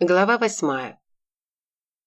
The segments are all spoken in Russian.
Глава восьмая.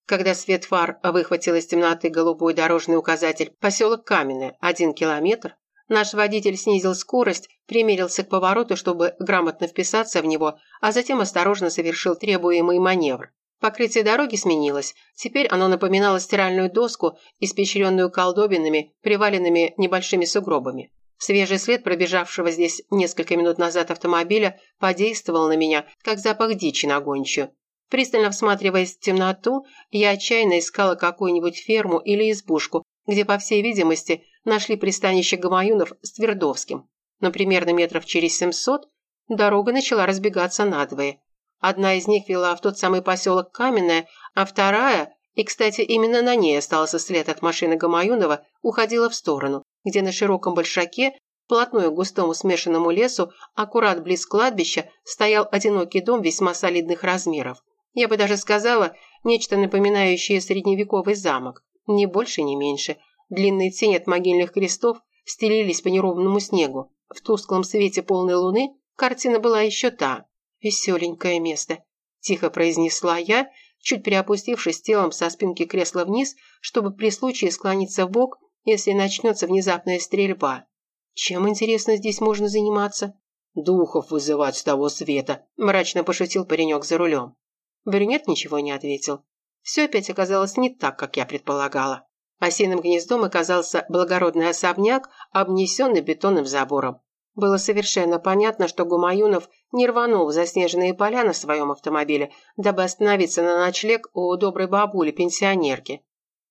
Когда свет фар выхватил из темноты голубой дорожный указатель «Поселок Каменное, один километр», наш водитель снизил скорость, примерился к повороту, чтобы грамотно вписаться в него, а затем осторожно совершил требуемый маневр. Покрытие дороги сменилось. Теперь оно напоминало стиральную доску, испещренную колдобинами, приваленными небольшими сугробами. Свежий след пробежавшего здесь несколько минут назад автомобиля подействовал на меня, как запах дичи на гончую. Пристально всматриваясь в темноту, я отчаянно искала какую-нибудь ферму или избушку, где, по всей видимости, нашли пристанище гамаюнов с Твердовским. Но примерно метров через семьсот дорога начала разбегаться надвое. Одна из них вела в тот самый поселок Каменное, а вторая, и, кстати, именно на ней остался след от машины Гамаюнова, уходила в сторону, где на широком большаке, вплотную к густому смешанному лесу, аккурат близ кладбища, стоял одинокий дом весьма солидных размеров. Я бы даже сказала, нечто напоминающее средневековый замок. Ни больше, ни меньше. Длинные тени от могильных крестов стелились по неровному снегу. В тусклом свете полной луны картина была еще та. «Веселенькое место», – тихо произнесла я, чуть приопустившись телом со спинки кресла вниз, чтобы при случае склониться в бок, если начнется внезапная стрельба. «Чем, интересно, здесь можно заниматься?» «Духов вызывать с того света», – мрачно пошутил паренек за рулем. Брюнет ничего не ответил. Все опять оказалось не так, как я предполагала. Осиным гнездом оказался благородный особняк, обнесенный бетонным забором. Было совершенно понятно, что Гумаюнов не рванул в заснеженные поля на своем автомобиле, дабы остановиться на ночлег у доброй бабули-пенсионерки.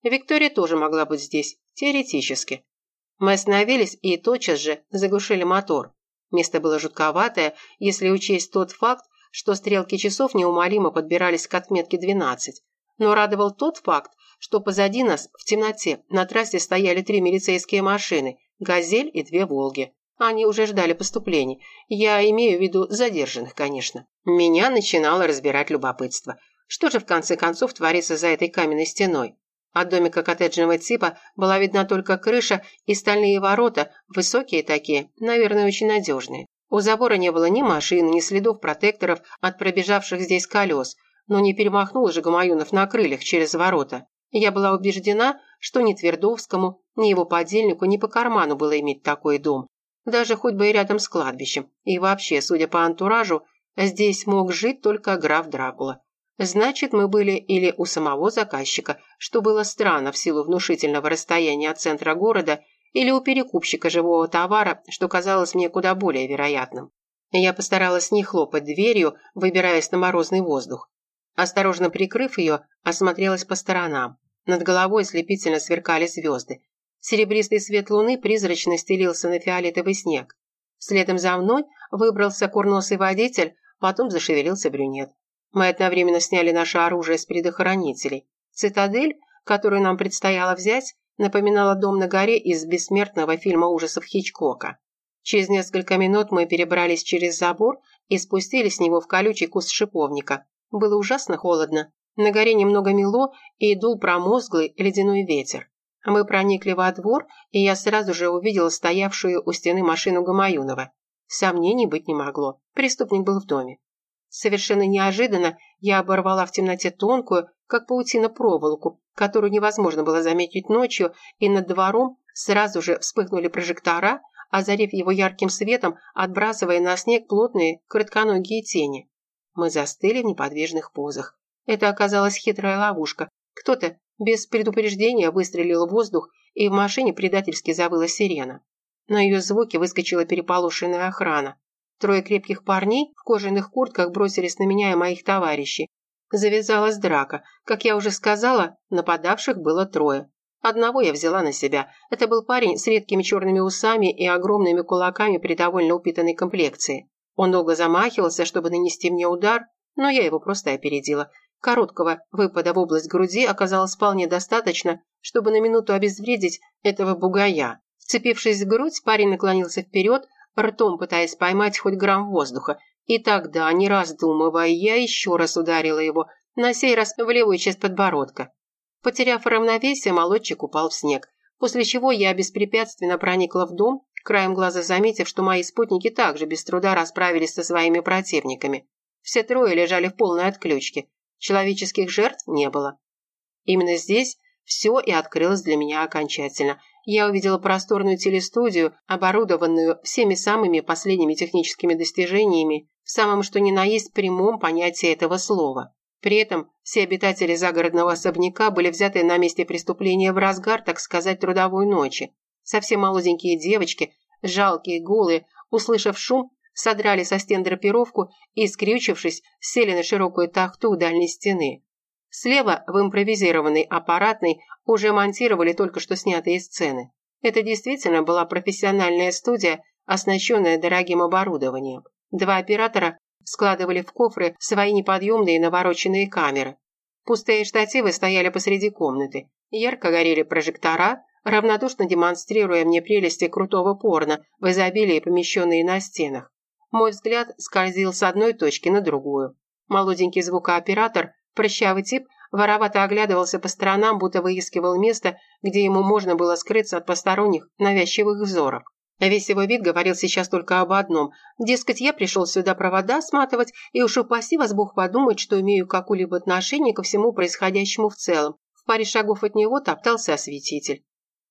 Виктория тоже могла быть здесь, теоретически. Мы остановились и тотчас же заглушили мотор. Место было жутковатое, если учесть тот факт, что стрелки часов неумолимо подбирались к отметке 12. Но радовал тот факт, что позади нас, в темноте, на трассе стояли три милицейские машины, «Газель» и две «Волги». Они уже ждали поступлений. Я имею в виду задержанных, конечно. Меня начинало разбирать любопытство. Что же в конце концов творится за этой каменной стеной? От домика коттеджного типа была видна только крыша и стальные ворота, высокие такие, наверное, очень надежные. У забора не было ни машин, ни следов протекторов от пробежавших здесь колес, но не перемахнул же Гамаюнов на крыльях через ворота. Я была убеждена, что ни Твердовскому, ни его подельнику не по карману было иметь такой дом, даже хоть бы и рядом с кладбищем. И вообще, судя по антуражу, здесь мог жить только граф Дракула. Значит, мы были или у самого заказчика, что было странно в силу внушительного расстояния от центра города, или у перекупщика живого товара, что казалось мне куда более вероятным. Я постаралась не хлопать дверью, выбираясь на морозный воздух. Осторожно прикрыв ее, осмотрелась по сторонам. Над головой слепительно сверкали звезды. Серебристый свет луны призрачно стелился на фиолетовый снег. Следом за мной выбрался курносый водитель, потом зашевелился брюнет. Мы одновременно сняли наше оружие с предохранителей. Цитадель, которую нам предстояло взять, напоминала дом на горе из бессмертного фильма ужасов Хичкока. Через несколько минут мы перебрались через забор и спустились с него в колючий куст шиповника. Было ужасно холодно. На горе немного мело и дул промозглый ледяной ветер. Мы проникли во двор, и я сразу же увидела стоявшую у стены машину Гамаюнова. Сомнений быть не могло. Преступник был в доме. Совершенно неожиданно я оборвала в темноте тонкую, как паутина проволоку, которую невозможно было заметить ночью, и над двором сразу же вспыхнули прожектора, озарив его ярким светом, отбрасывая на снег плотные коротконогие тени. Мы застыли в неподвижных позах. Это оказалась хитрая ловушка. Кто-то без предупреждения выстрелил в воздух, и в машине предательски завыла сирена. На ее звуки выскочила переполошенная охрана. Трое крепких парней в кожаных куртках бросились на меня и моих товарищей. Завязалась драка. Как я уже сказала, нападавших было трое. Одного я взяла на себя. Это был парень с редкими черными усами и огромными кулаками при довольно упитанной комплекции. Он долго замахивался, чтобы нанести мне удар, но я его просто опередила. Короткого выпада в область груди оказалось вполне достаточно, чтобы на минуту обезвредить этого бугая. Вцепившись в грудь, парень наклонился вперед, ртом пытаясь поймать хоть грамм воздуха, и тогда, не раздумывая, я еще раз ударила его, на сей раз в левую часть подбородка. Потеряв равновесие, молодчик упал в снег, после чего я беспрепятственно проникла в дом, краем глаза заметив, что мои спутники также без труда расправились со своими противниками. Все трое лежали в полной отключке. Человеческих жертв не было. Именно здесь все и открылось для меня окончательно. Я увидела просторную телестудию, оборудованную всеми самыми последними техническими достижениями, в самом что ни на есть прямом понятии этого слова. При этом все обитатели загородного особняка были взяты на месте преступления в разгар, так сказать, трудовой ночи. Совсем молоденькие девочки, жалкие, голые, услышав шум, содрали со стен драпировку и, скрючившись, сели на широкую тахту у дальней стены. Слева в импровизированной аппаратной уже монтировали только что снятые сцены. Это действительно была профессиональная студия, оснащенная дорогим оборудованием. Два оператора складывали в кофры свои неподъемные навороченные камеры. Пустые штативы стояли посреди комнаты. Ярко горели прожектора, равнодушно демонстрируя мне прелести крутого порно, в изобилии помещенные на стенах. Мой взгляд скользил с одной точки на другую. Молоденький звукооператор, прыщавый тип, воровато оглядывался по сторонам, будто выискивал место, где ему можно было скрыться от посторонних навязчивых взоров. Весь его вид говорил сейчас только об одном. Дескать, я пришел сюда провода сматывать, и уж упаси вас Бог подумать, что имею какую-либо отношение ко всему происходящему в целом. В паре шагов от него топтался осветитель.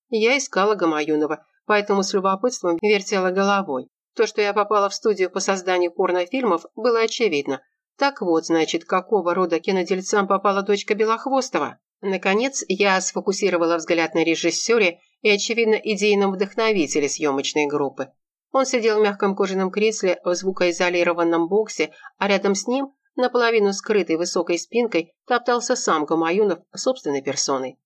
Я искала Гамаюнова, поэтому с любопытством вертела головой. То, что я попала в студию по созданию порнофильмов, было очевидно. Так вот, значит, какого рода кинодельцам попала дочка Белохвостова? Наконец, я сфокусировала взгляд на режиссере и, очевидно, идейном вдохновителе съемочной группы. Он сидел в мягком кожаном кресле в звукоизолированном боксе, а рядом с ним, наполовину скрытой высокой спинкой, топтался сам Гамаюнов собственной персоной.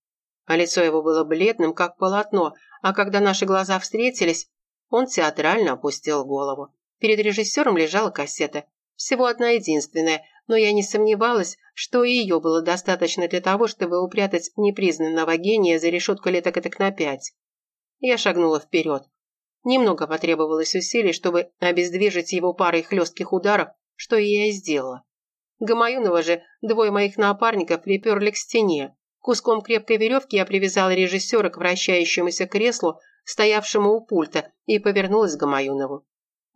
А лицо его было бледным, как полотно, а когда наши глаза встретились, он театрально опустил голову. Перед режиссером лежала кассета. Всего одна единственная, но я не сомневалась, что и ее было достаточно для того, чтобы упрятать непризнанного гения за решетку леток так на пять. Я шагнула вперед. Немного потребовалось усилий, чтобы обездвижить его парой хлестких ударов, что я и сделала. Гамаюнова же двое моих напарников приперли к стене. Куском крепкой веревки я привязала режиссера к вращающемуся креслу, стоявшему у пульта, и повернулась к Гамаюнову.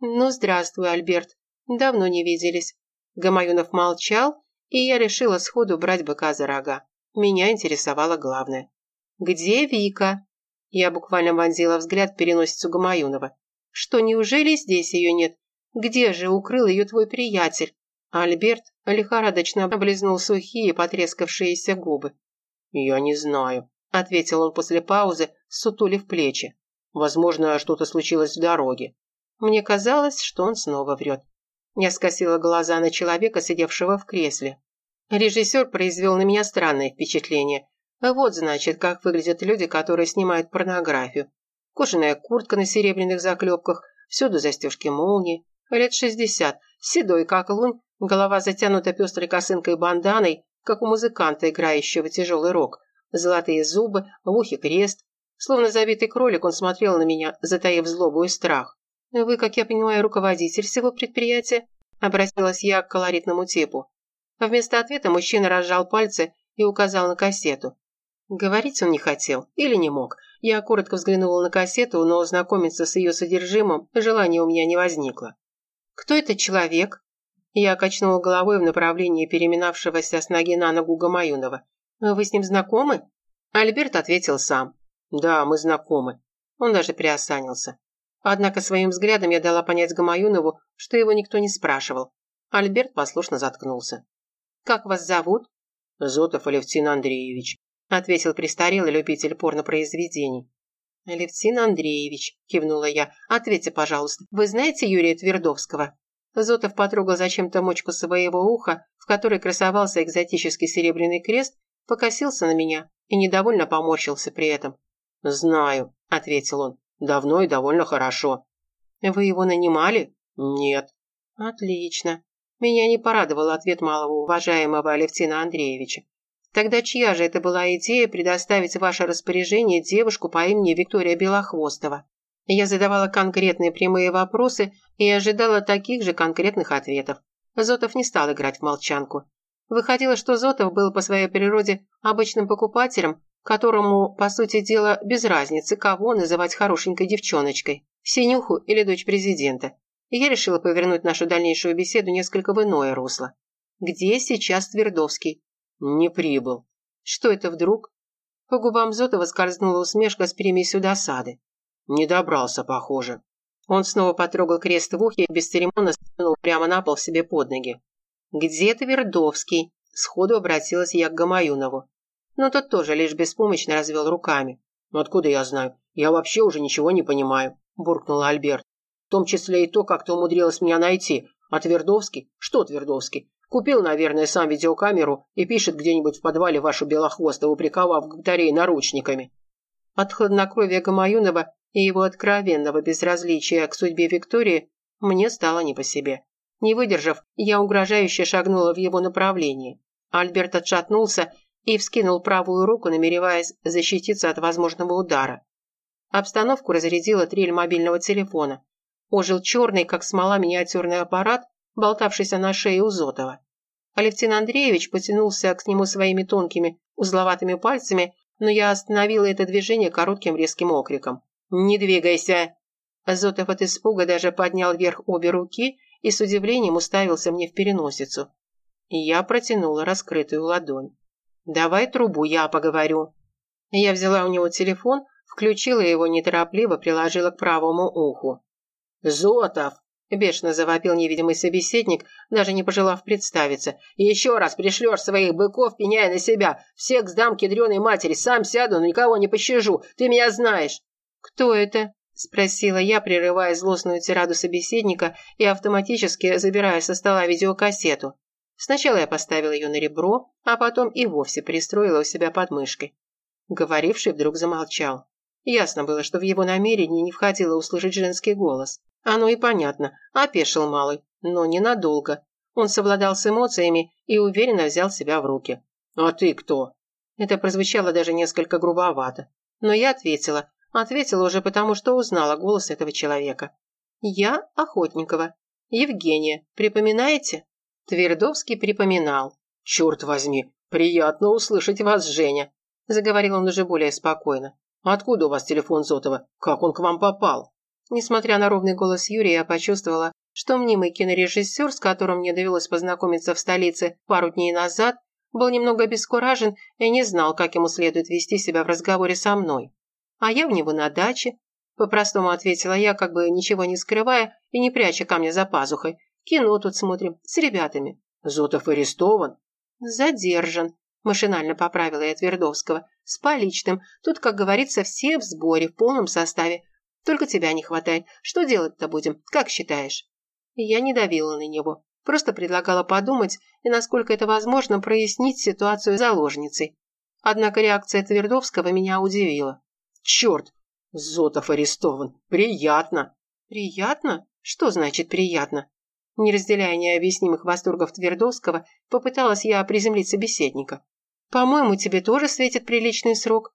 «Ну, здравствуй, Альберт. Давно не виделись. Гамаюнов молчал, и я решила сходу брать быка за рога. Меня интересовало главное. «Где Вика?» Я буквально вонзила взгляд в переносицу Гамаюнова. «Что, неужели здесь ее нет? Где же укрыл ее твой приятель?» Альберт лихорадочно облизнул сухие потрескавшиеся губы. «Я не знаю», — ответил он после паузы, сутулив плечи. «Возможно, что-то случилось в дороге». Мне казалось, что он снова врет. Я скосила глаза на человека, сидевшего в кресле. Режиссер произвел на меня странное впечатление. Вот, значит, как выглядят люди, которые снимают порнографию. Кожаная куртка на серебряных заклепках, всюду застежки молнии. Лет шестьдесят, седой как лунь, голова затянута пестрой косынкой банданой, как у музыканта, играющего тяжелый рок. Золотые зубы, в ухе крест. Словно забитый кролик он смотрел на меня, затаив злобу и страх. «Вы, как я понимаю, руководитель всего предприятия?» Обратилась я к колоритному типу. Вместо ответа мужчина разжал пальцы и указал на кассету. Говорить он не хотел или не мог. Я коротко взглянула на кассету, но ознакомиться с ее содержимым желания у меня не возникло. «Кто этот человек?» Я качнула головой в направлении переминавшегося с ноги на ногу Гамаюнова. «Вы с ним знакомы?» Альберт ответил сам. «Да, мы знакомы». Он даже приосанился. Однако своим взглядом я дала понять Гамаюнову, что его никто не спрашивал. Альберт послушно заткнулся. «Как вас зовут?» «Зотов Алевтин Андреевич», ответил престарелый любитель порнопроизведений. «Алевтин Андреевич», – кивнула я, – «ответьте, пожалуйста, вы знаете Юрия Твердовского?» Зотов потрогал зачем-то мочку своего уха, в которой красовался экзотический серебряный крест, покосился на меня и недовольно поморщился при этом. «Знаю», – ответил он. Давно и довольно хорошо. Вы его нанимали? Нет. Отлично. Меня не порадовал ответ малого уважаемого Алевтина Андреевича. Тогда чья же это была идея предоставить ваше распоряжение девушку по имени Виктория Белохвостова? Я задавала конкретные прямые вопросы и ожидала таких же конкретных ответов. Зотов не стал играть в молчанку. Выходило, что Зотов был по своей природе обычным покупателем, которому, по сути дела, без разницы, кого называть хорошенькой девчоночкой, Синюху или дочь президента. И я решила повернуть нашу дальнейшую беседу несколько в иное русло. Где сейчас Твердовский? Не прибыл. Что это вдруг? По губам Зотова скользнула усмешка с примесью досады. Не добрался, похоже. Он снова потрогал крест в ухе и бесцеремонно спрыгнул прямо на пол себе под ноги. «Где Твердовский?» Сходу обратилась я к Гамаюнову. Но тот тоже лишь беспомощно развел руками. «Ну откуда я знаю? Я вообще уже ничего не понимаю», – буркнул Альберт. «В том числе и то, как ты умудрилась меня найти. А Твердовский? Что Твердовский? Купил, наверное, сам видеокамеру и пишет где-нибудь в подвале вашу Белохвостову, приковав к батарее наручниками». От хладнокровия Гамаюнова и его откровенного безразличия к судьбе Виктории мне стало не по себе. Не выдержав, я угрожающе шагнула в его направлении. Альберт отшатнулся и вскинул правую руку, намереваясь защититься от возможного удара. Обстановку разрядила трель мобильного телефона. Ожил черный, как смола, миниатюрный аппарат, болтавшийся на шее у Зотова. Алевтин Андреевич потянулся к нему своими тонкими, узловатыми пальцами, но я остановила это движение коротким резким окриком. «Не двигайся!» Зотов от испуга даже поднял вверх обе руки и с удивлением уставился мне в переносицу. Я протянула раскрытую ладонь. «Давай трубу, я поговорю». Я взяла у него телефон, включила его неторопливо, приложила к правому уху. «Зотов!» – бешено завопил невидимый собеседник, даже не пожелав представиться. «Еще раз пришлешь своих быков, пеняя на себя. Всех сдам кедреной матери, сам сяду, но никого не пощажу. Ты меня знаешь!» «Кто это?» – спросила я, прерывая злостную тираду собеседника и автоматически забирая со стола видеокассету. Сначала я поставила ее на ребро, а потом и вовсе пристроила у себя под мышкой. Говоривший вдруг замолчал. Ясно было, что в его намерении не входило услышать женский голос. Оно и понятно, опешил малый, но ненадолго. Он совладал с эмоциями и уверенно взял себя в руки. «А ты кто?» Это прозвучало даже несколько грубовато. Но я ответила. Ответила уже потому, что узнала голос этого человека. «Я Охотникова. Евгения. Припоминаете?» Твердовский припоминал. «Черт возьми, приятно услышать вас, Женя», заговорил он уже более спокойно. «Откуда у вас телефон Зотова? Как он к вам попал?» Несмотря на ровный голос Юрия, я почувствовала, что мнимый кинорежиссер, с которым мне довелось познакомиться в столице пару дней назад, был немного обескуражен и не знал, как ему следует вести себя в разговоре со мной. А я в него на даче, по-простому ответила я, как бы ничего не скрывая и не пряча камня за пазухой. Кино тут смотрим, с ребятами. Зотов арестован? Задержан, машинально поправила я Твердовского. С поличным. Тут, как говорится, все в сборе, в полном составе. Только тебя не хватает. Что делать-то будем, как считаешь?» Я не давила на него. Просто предлагала подумать и, насколько это возможно, прояснить ситуацию с заложницей. Однако реакция Твердовского меня удивила. «Черт! Зотов арестован! Приятно!» «Приятно? Что значит приятно?» Не разделяя необъяснимых восторгов Твердовского, попыталась я приземлить собеседника. «По-моему, тебе тоже светит приличный срок».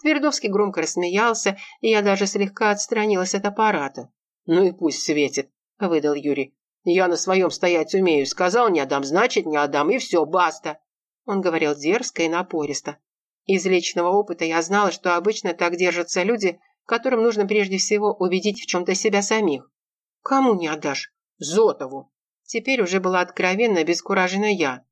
Твердовский громко рассмеялся, и я даже слегка отстранилась от аппарата. «Ну и пусть светит», — выдал Юрий. «Я на своем стоять умею. Сказал, не отдам, значит, не отдам, и все, баста». Он говорил дерзко и напористо. Из личного опыта я знала, что обычно так держатся люди, которым нужно прежде всего убедить в чем-то себя самих. «Кому не отдашь?» Зотову. Теперь уже была откровенно обескуражена я.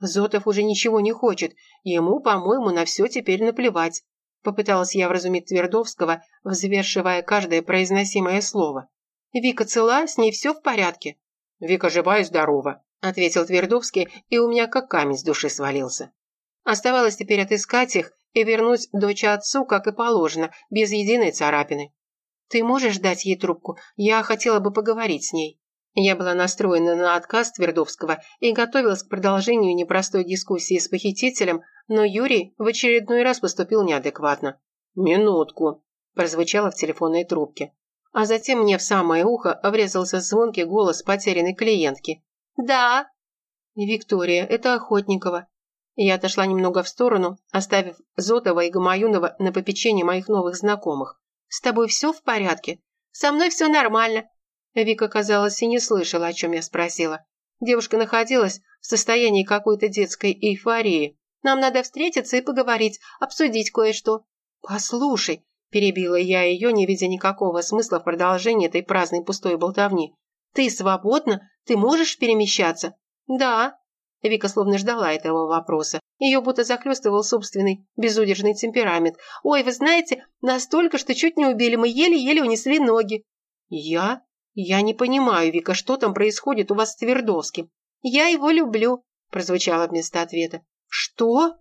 Зотов уже ничего не хочет. Ему, по-моему, на все теперь наплевать. Попыталась я вразумить Твердовского, взвешивая каждое произносимое слово. «Вика цела, с ней все в порядке?» «Вика жива и здорова», – ответил Твердовский, и у меня как камень с души свалился. Оставалось теперь отыскать их и вернуть дочь отцу, как и положено, без единой царапины. «Ты можешь дать ей трубку? Я хотела бы поговорить с ней». Я была настроена на отказ Твердовского и готовилась к продолжению непростой дискуссии с похитителем, но Юрий в очередной раз поступил неадекватно. «Минутку», – прозвучало в телефонной трубке. А затем мне в самое ухо врезался звонкий голос потерянной клиентки. «Да». «Виктория, это Охотникова». Я отошла немного в сторону, оставив Зотова и Гамаюнова на попечение моих новых знакомых. «С тобой все в порядке?» «Со мной все нормально», Вика, казалось, и не слышала, о чем я спросила. Девушка находилась в состоянии какой-то детской эйфории. Нам надо встретиться и поговорить, обсудить кое-что. Послушай, перебила я ее, не видя никакого смысла в продолжении этой праздной пустой болтовни. Ты свободна? Ты можешь перемещаться? Да. Вика словно ждала этого вопроса. Ее будто захлестывал собственный безудержный темперамент. «Ой, вы знаете, настолько, что чуть не убили, мы еле-еле унесли ноги». «Я? Я не понимаю, Вика, что там происходит у вас с Твердовским?» «Я его люблю», – прозвучало вместо ответа. «Что?»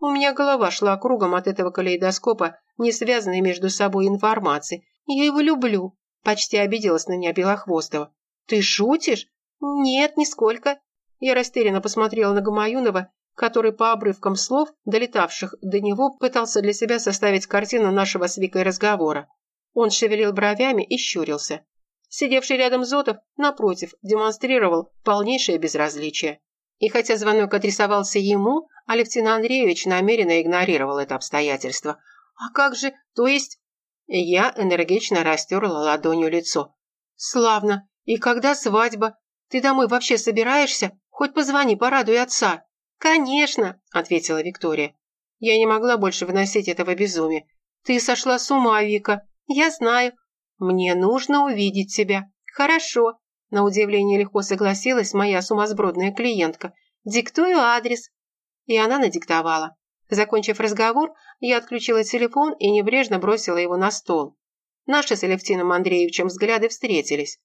У меня голова шла кругом от этого калейдоскопа, не связанной между собой информации. «Я его люблю», – почти обиделась на меня Белохвостова. «Ты шутишь?» «Нет, нисколько». Я растерянно посмотрела на Гамаюнова, который по обрывкам слов, долетавших до него, пытался для себя составить картину нашего с Викой разговора. Он шевелил бровями и щурился. Сидевший рядом Зотов, напротив, демонстрировал полнейшее безразличие. И хотя звонок адресовался ему, Алевтин Андреевич намеренно игнорировал это обстоятельство. «А как же, то есть...» Я энергично растерла ладонью лицо. «Славно. И когда свадьба? Ты домой вообще собираешься? Хоть позвони, порадуй отца». «Конечно», — ответила Виктория. Я не могла больше выносить этого безумия. «Ты сошла с ума, Вика. Я знаю. Мне нужно увидеть тебя. Хорошо». На удивление легко согласилась моя сумасбродная клиентка. «Диктую адрес». И она надиктовала. Закончив разговор, я отключила телефон и небрежно бросила его на стол. Наши с Алевтином Андреевичем взгляды встретились.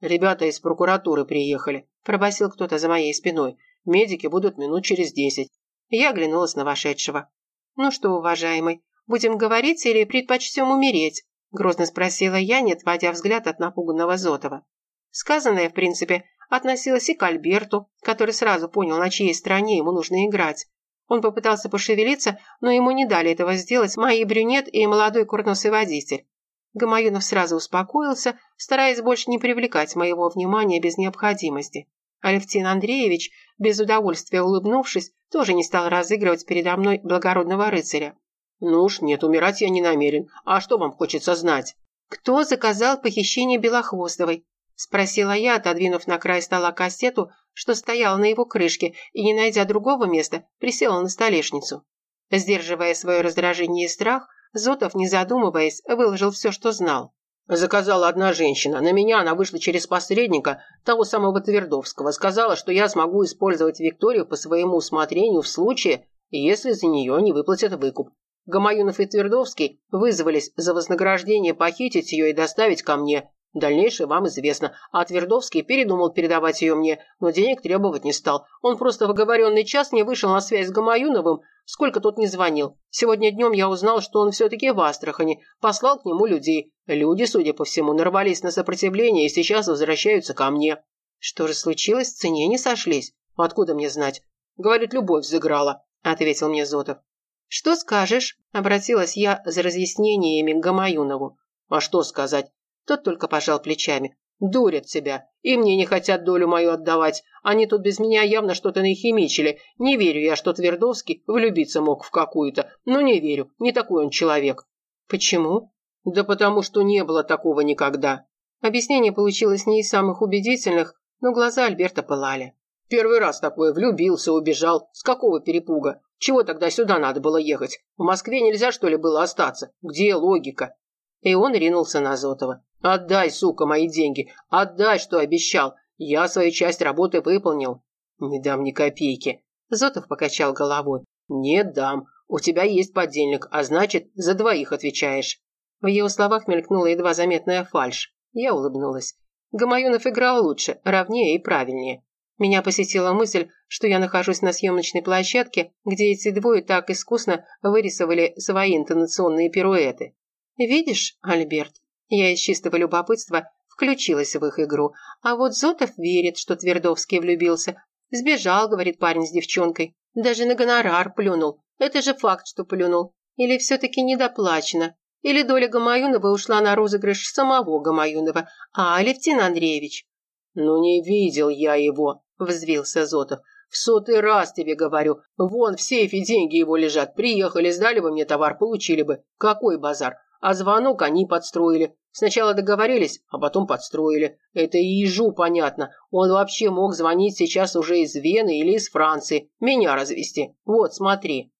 «Ребята из прокуратуры приехали», – пробасил кто-то за моей спиной. «Медики будут минут через десять». Я оглянулась на вошедшего. «Ну что, уважаемый, будем говорить или предпочтем умереть?» – грозно спросила я, не отводя взгляд от напуганного Зотова. Сказанное, в принципе, относилось и к Альберту, который сразу понял, на чьей стороне ему нужно играть. Он попытался пошевелиться, но ему не дали этого сделать мои брюнет и молодой курносый водитель. Гамаюнов сразу успокоился, стараясь больше не привлекать моего внимания без необходимости. Алевтин Андреевич, без удовольствия улыбнувшись, тоже не стал разыгрывать передо мной благородного рыцаря. «Ну уж нет, умирать я не намерен. А что вам хочется знать?» «Кто заказал похищение Белохвостовой?» – спросила я, отодвинув на край стола кассету, что стояла на его крышке, и, не найдя другого места, присела на столешницу. Сдерживая свое раздражение и страх, Зотов, не задумываясь, выложил все, что знал. Заказала одна женщина. На меня она вышла через посредника, того самого Твердовского. Сказала, что я смогу использовать Викторию по своему усмотрению в случае, если за нее не выплатят выкуп. Гамаюнов и Твердовский вызвались за вознаграждение похитить ее и доставить ко мне. Дальнейшее вам известно. А Твердовский передумал передавать ее мне, но денег требовать не стал. Он просто в оговоренный час не вышел на связь с Гамаюновым, сколько тот не звонил. Сегодня днем я узнал, что он все-таки в Астрахани. Послал к нему людей. Люди, судя по всему, нарвались на сопротивление и сейчас возвращаются ко мне. Что же случилось? Цене не сошлись. Откуда мне знать? Говорит, любовь взыграла, ответил мне Зотов. «Что скажешь?» – обратилась я за разъяснениями к Гамаюнову. «А что сказать? Тот только пожал плечами. «Дурят себя. И мне не хотят долю мою отдавать. Они тут без меня явно что-то нахимичили. Не верю я, что Твердовский влюбиться мог в какую-то. Ну, не верю. Не такой он человек». «Почему?» «Да потому что не было такого никогда». Объяснение получилось не из самых убедительных, но глаза Альберта пылали. «Первый раз такое. Влюбился, убежал. С какого перепуга? Чего тогда сюда надо было ехать? В Москве нельзя, что ли, было остаться? Где логика?» И он ринулся на Зотова. «Отдай, сука, мои деньги! Отдай, что обещал! Я свою часть работы выполнил!» «Не дам ни копейки!» Зотов покачал головой. «Не дам. У тебя есть подельник, а значит, за двоих отвечаешь». В его словах мелькнула едва заметная фальшь. Я улыбнулась. Гамаюнов играл лучше, ровнее и правильнее. Меня посетила мысль, что я нахожусь на съемочной площадке, где эти двое так искусно вырисовали свои интонационные пируэты. «Видишь, Альберт, я из чистого любопытства включилась в их игру, а вот Зотов верит, что Твердовский влюбился. Сбежал, говорит парень с девчонкой. Даже на гонорар плюнул. Это же факт, что плюнул. Или все-таки недоплачено. Или доля Гамаюнова ушла на розыгрыш самого Гамаюнова, а Алевтин Андреевич. «Ну не видел я его», – взвился Зотов. «В сотый раз тебе говорю. Вон в сейфе деньги его лежат. Приехали, сдали бы мне товар, получили бы. Какой базар? А звонок они подстроили. Сначала договорились, а потом подстроили. Это и ежу понятно. Он вообще мог звонить сейчас уже из Вены или из Франции. Меня развести. Вот, смотри».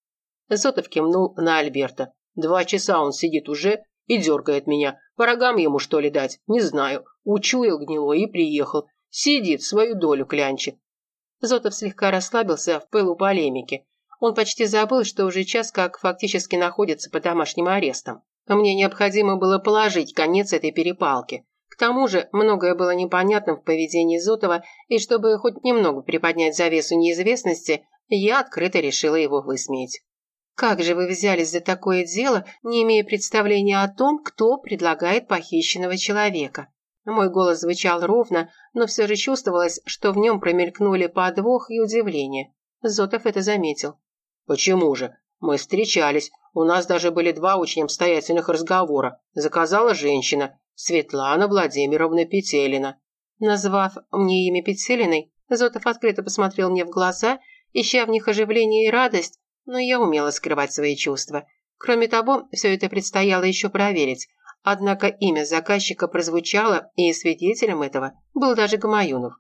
Зотов кивнул на Альберта. «Два часа он сидит уже и дергает меня. По рогам ему, что ли, дать? Не знаю. Учуял гнило и приехал. Сидит, свою долю клянчит. Зотов слегка расслабился в пылу полемики. Он почти забыл, что уже час как фактически находится под домашним арестом. Мне необходимо было положить конец этой перепалке. К тому же многое было непонятно в поведении Зотова, и чтобы хоть немного приподнять завесу неизвестности, я открыто решила его высмеять. «Как же вы взялись за такое дело, не имея представления о том, кто предлагает похищенного человека?» Мой голос звучал ровно, но все же чувствовалось, что в нем промелькнули подвох и удивление. Зотов это заметил. «Почему же? Мы встречались. У нас даже были два очень обстоятельных разговора. Заказала женщина, Светлана Владимировна Петелина». Назвав мне имя Петелиной, Зотов открыто посмотрел мне в глаза, ища в них оживление и радость, но я умела скрывать свои чувства. Кроме того, все это предстояло еще проверить. Однако имя заказчика прозвучало, и свидетелем этого был даже Гамаюнов.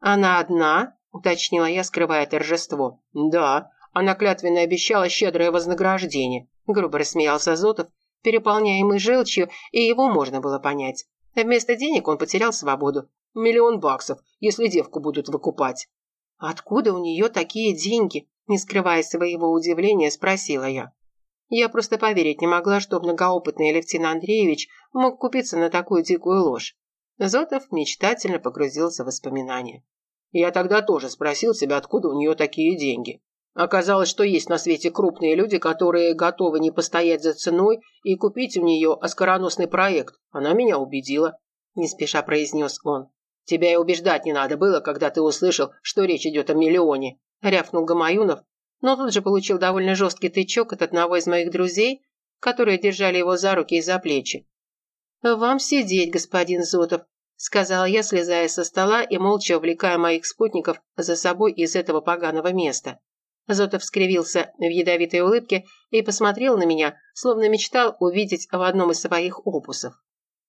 «Она одна?» – уточнила я, скрывая торжество. «Да, она клятвенно обещала щедрое вознаграждение», – грубо рассмеялся Зотов, переполняемый желчью, и его можно было понять. Вместо денег он потерял свободу. Миллион баксов, если девку будут выкупать. «Откуда у нее такие деньги?» – не скрывая своего удивления, спросила я. Я просто поверить не могла, что многоопытный Алевтин Андреевич мог купиться на такую дикую ложь. Зотов мечтательно погрузился в воспоминания. Я тогда тоже спросил себя, откуда у нее такие деньги. Оказалось, что есть на свете крупные люди, которые готовы не постоять за ценой и купить у нее оскароносный проект. Она меня убедила. Не спеша произнес он. Тебя и убеждать не надо было, когда ты услышал, что речь идет о миллионе. Рявкнул Гамаюнов, но тут же получил довольно жесткий тычок от одного из моих друзей, которые держали его за руки и за плечи. «Вам сидеть, господин Зотов», – сказала я, слезая со стола и молча увлекая моих спутников за собой из этого поганого места. Зотов скривился в ядовитой улыбке и посмотрел на меня, словно мечтал увидеть в одном из своих опусов.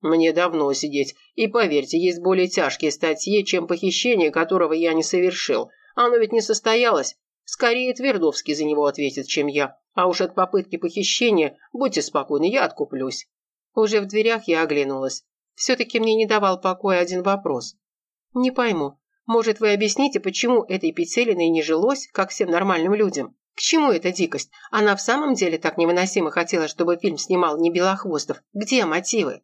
«Мне давно сидеть, и поверьте, есть более тяжкие статьи, чем похищение, которого я не совершил. Оно ведь не состоялось, Скорее Твердовский за него ответит, чем я. А уж от попытки похищения, будьте спокойны, я откуплюсь». Уже в дверях я оглянулась. Все-таки мне не давал покоя один вопрос. «Не пойму, может, вы объясните, почему этой Петелиной не жилось, как всем нормальным людям? К чему эта дикость? Она в самом деле так невыносимо хотела, чтобы фильм снимал не Белохвостов. Где мотивы?»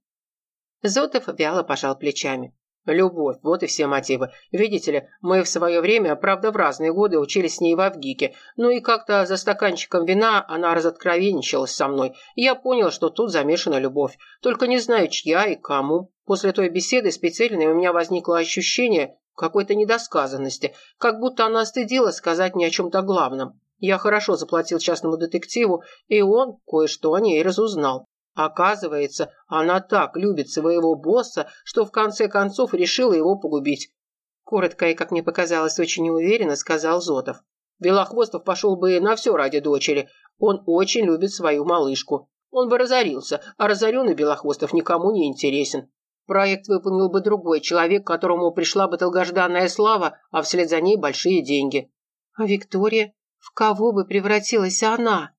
Зотов вяло пожал плечами. Любовь, вот и все мотивы. Видите ли, мы в свое время, правда, в разные годы учились с ней в Авгике. Ну и как-то за стаканчиком вина она разоткровенничалась со мной. я понял, что тут замешана любовь. Только не знаю, чья и кому. После той беседы с Петелиной у меня возникло ощущение какой-то недосказанности, как будто она стыдила сказать мне о чем-то главном. Я хорошо заплатил частному детективу, и он кое-что о ней разузнал. Оказывается, она так любит своего босса, что в конце концов решила его погубить. Коротко и, как мне показалось, очень неуверенно сказал Зотов. Белохвостов пошел бы на все ради дочери. Он очень любит свою малышку. Он бы разорился, а разоренный Белохвостов никому не интересен. Проект выполнил бы другой человек, которому пришла бы долгожданная слава, а вслед за ней большие деньги. А Виктория? В кого бы превратилась она?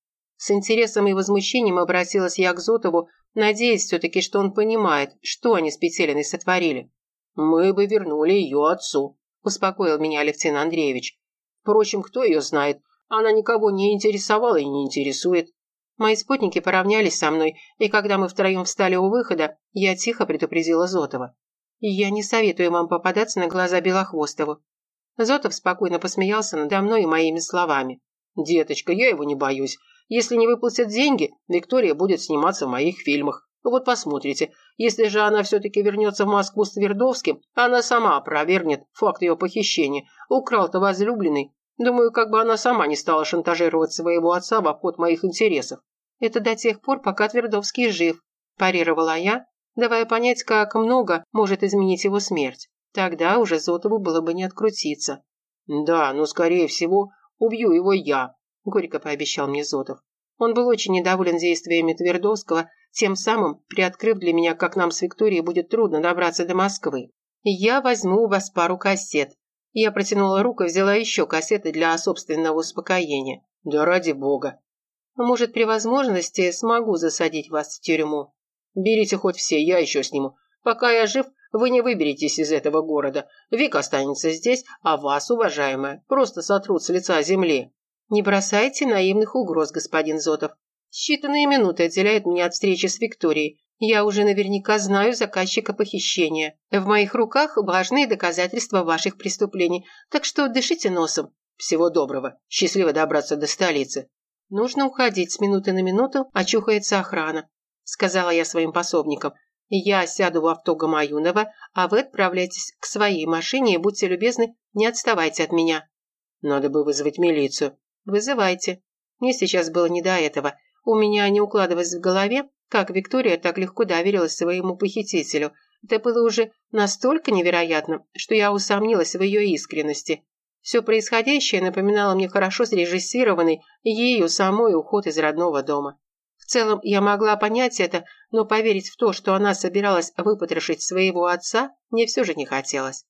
С интересом и возмущением обратилась я к Зотову, надеясь все-таки, что он понимает, что они с Петелиной сотворили. «Мы бы вернули ее отцу», – успокоил меня Алевтин Андреевич. «Впрочем, кто ее знает? Она никого не интересовала и не интересует». Мои спутники поравнялись со мной, и когда мы втроем встали у выхода, я тихо предупредила Зотова. «Я не советую вам попадаться на глаза Белохвостову». Зотов спокойно посмеялся надо мной и моими словами. «Деточка, я его не боюсь. Если не выплатят деньги, Виктория будет сниматься в моих фильмах. Вот посмотрите. Если же она все-таки вернется в Москву с Твердовским, она сама опровергнет факт ее похищения. Украл-то возлюбленный. Думаю, как бы она сама не стала шантажировать своего отца в обход моих интересов. Это до тех пор, пока Твердовский жив, парировала я, давая понять, как много может изменить его смерть. Тогда уже Зотову было бы не открутиться. Да, но скорее всего убью его я, – горько пообещал мне Зотов. Он был очень недоволен действиями Твердовского, тем самым приоткрыв для меня, как нам с Викторией будет трудно добраться до Москвы. «Я возьму у вас пару кассет». Я протянула руку и взяла еще кассеты для собственного успокоения. «Да ради бога». «Может, при возможности смогу засадить вас в тюрьму». «Берите хоть все, я еще сниму. Пока я жив, Вы не выберетесь из этого города. Вик останется здесь, а вас, уважаемая, просто сотрут с лица земли». «Не бросайте наивных угроз, господин Зотов. Считанные минуты отделяют меня от встречи с Викторией. Я уже наверняка знаю заказчика похищения. В моих руках важные доказательства ваших преступлений, так что дышите носом. Всего доброго. Счастливо добраться до столицы. Нужно уходить с минуты на минуту, очухается охрана, сказала я своим пособникам. Я сяду в авто Гамаюнова, а вы отправляйтесь к своей машине и будьте любезны, не отставайте от меня. Надо бы вызвать милицию. Вызывайте. Мне сейчас было не до этого. У меня не укладывалось в голове, как Виктория так легко доверилась своему похитителю. Это было уже настолько невероятно, что я усомнилась в ее искренности. Все происходящее напоминало мне хорошо срежиссированный ею самой уход из родного дома. В целом я могла понять это, но поверить в то, что она собиралась выпотрошить своего отца, мне все же не хотелось.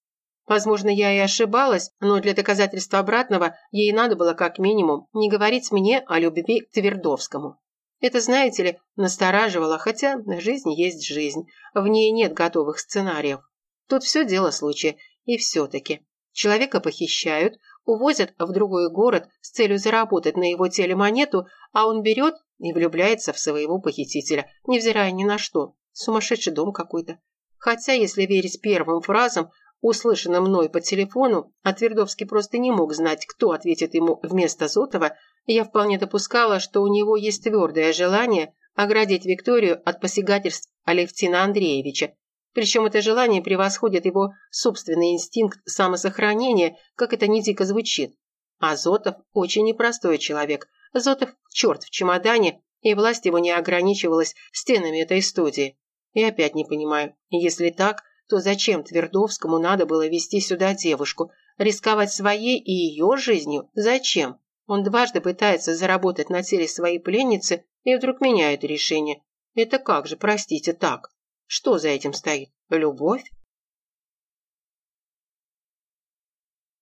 Возможно, я и ошибалась, но для доказательства обратного ей надо было как минимум не говорить мне о любви к Твердовскому. Это, знаете ли, настораживало, хотя жизнь есть жизнь, в ней нет готовых сценариев. Тут все дело случая, и все-таки. Человека похищают, увозят в другой город с целью заработать на его теле монету, а он берет и влюбляется в своего похитителя, невзирая ни на что. Сумасшедший дом какой-то. Хотя, если верить первым фразам, услышанным мной по телефону, а Твердовский просто не мог знать, кто ответит ему вместо Зотова, я вполне допускала, что у него есть твердое желание оградить Викторию от посягательств Алевтина Андреевича. Причем это желание превосходит его собственный инстинкт самосохранения, как это не дико звучит. А Зотов очень непростой человек. Зотов – черт в чемодане, и власть его не ограничивалась стенами этой студии. И опять не понимаю, если так, то зачем Твердовскому надо было вести сюда девушку? Рисковать своей и ее жизнью? Зачем? Он дважды пытается заработать на теле своей пленницы и вдруг меняет решение. Это как же, простите, так? Что за этим стоит? Любовь?